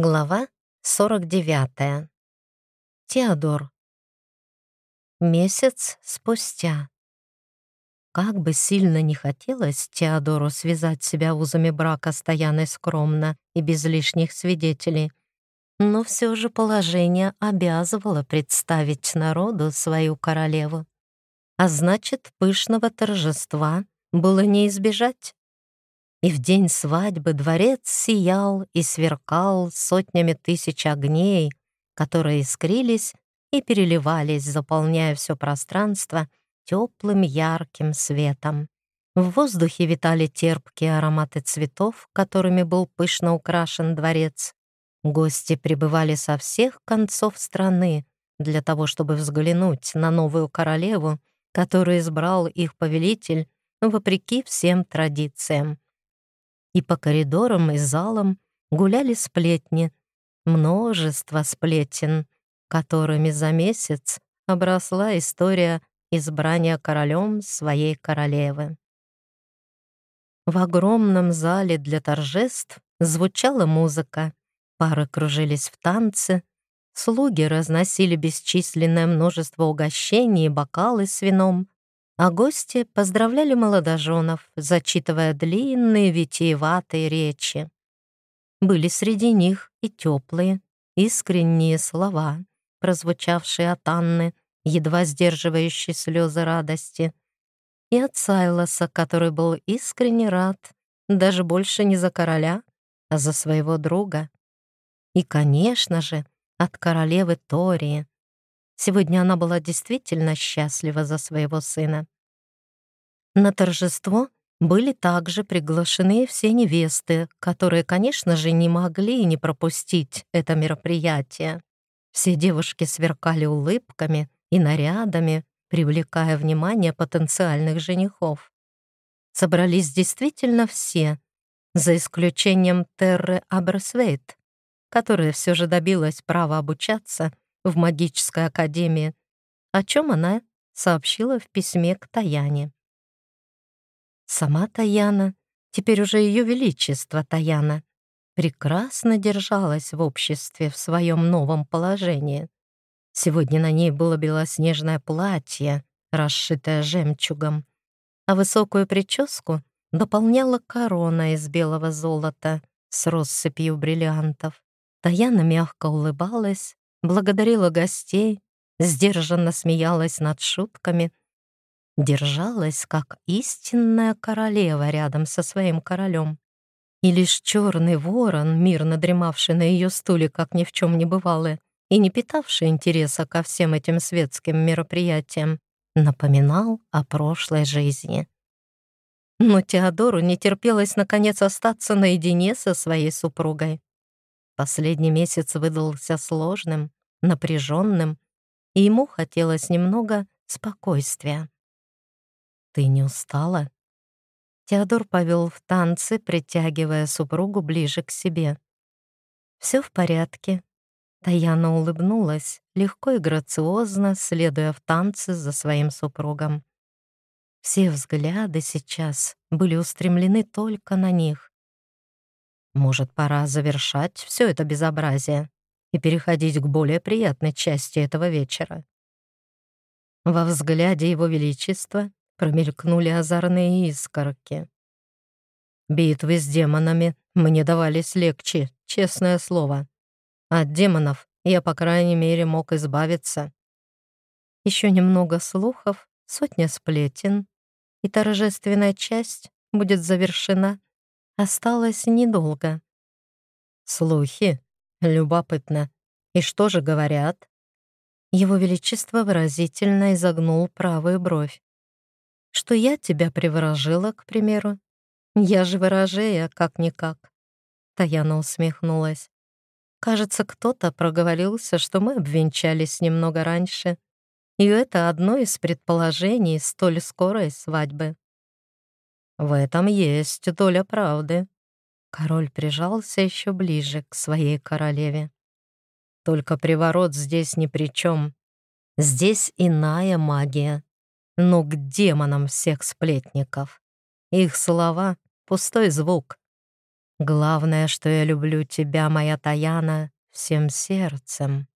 Глава 49. Теодор. Месяц спустя. Как бы сильно не хотелось Теодору связать себя узами брака с скромно и без лишних свидетелей, но все же положение обязывало представить народу свою королеву. А значит, пышного торжества было не избежать и в день свадьбы дворец сиял и сверкал сотнями тысяч огней, которые искрились и переливались, заполняя все пространство теплым ярким светом. В воздухе витали терпкие ароматы цветов, которыми был пышно украшен дворец. Гости прибывали со всех концов страны для того, чтобы взглянуть на новую королеву, которую избрал их повелитель вопреки всем традициям и по коридорам и залам гуляли сплетни, множество сплетен, которыми за месяц обросла история избрания королем своей королевы. В огромном зале для торжеств звучала музыка, пары кружились в танце, слуги разносили бесчисленное множество угощений и бокалы с вином, а гости поздравляли молодоженов, зачитывая длинные витиеватые речи. Были среди них и теплые, искренние слова, прозвучавшие от Анны, едва сдерживающие слезы радости, и от Сайлоса, который был искренне рад, даже больше не за короля, а за своего друга. И, конечно же, от королевы Тории, Сегодня она была действительно счастлива за своего сына. На торжество были также приглашены все невесты, которые, конечно же, не могли не пропустить это мероприятие. Все девушки сверкали улыбками и нарядами, привлекая внимание потенциальных женихов. Собрались действительно все, за исключением Терры Аберсвейт, которая все же добилась права обучаться в магической академии, о чем она сообщила в письме к Таяне. Сама Таяна, теперь уже Ее Величество Таяна, прекрасно держалась в обществе в своем новом положении. Сегодня на ней было белоснежное платье, расшитое жемчугом, а высокую прическу дополняла корона из белого золота с россыпью бриллиантов. Таяна мягко улыбалась, благодарила гостей, сдержанно смеялась над шутками, держалась как истинная королева рядом со своим королем. И лишь черный ворон, мирно дремавший на ее стуле, как ни в чем не бывало, и не питавший интереса ко всем этим светским мероприятиям, напоминал о прошлой жизни. Но Теодору не терпелось наконец остаться наедине со своей супругой. Последний месяц выдался сложным, напряженным, и ему хотелось немного спокойствия. «Ты не устала?» Теодор повел в танцы, притягивая супругу ближе к себе. «Все в порядке». Таяна улыбнулась, легко и грациозно, следуя в танцы за своим супругом. Все взгляды сейчас были устремлены только на них. Может, пора завершать все это безобразие и переходить к более приятной части этого вечера. Во взгляде Его Величества промелькнули озорные искорки. Битвы с демонами мне давались легче, честное слово. От демонов я, по крайней мере, мог избавиться. Еще немного слухов, сотня сплетен, и торжественная часть будет завершена Осталось недолго. Слухи? Любопытно. И что же говорят? Его Величество выразительно изогнул правую бровь. Что я тебя приворожила, к примеру? Я же ворожея, как-никак. Таяна усмехнулась. Кажется, кто-то проговорился, что мы обвенчались немного раньше. И это одно из предположений столь скорой свадьбы. В этом есть доля правды. Король прижался еще ближе к своей королеве. Только приворот здесь ни при чем. Здесь иная магия. Но к демонам всех сплетников. Их слова — пустой звук. Главное, что я люблю тебя, моя Таяна, всем сердцем.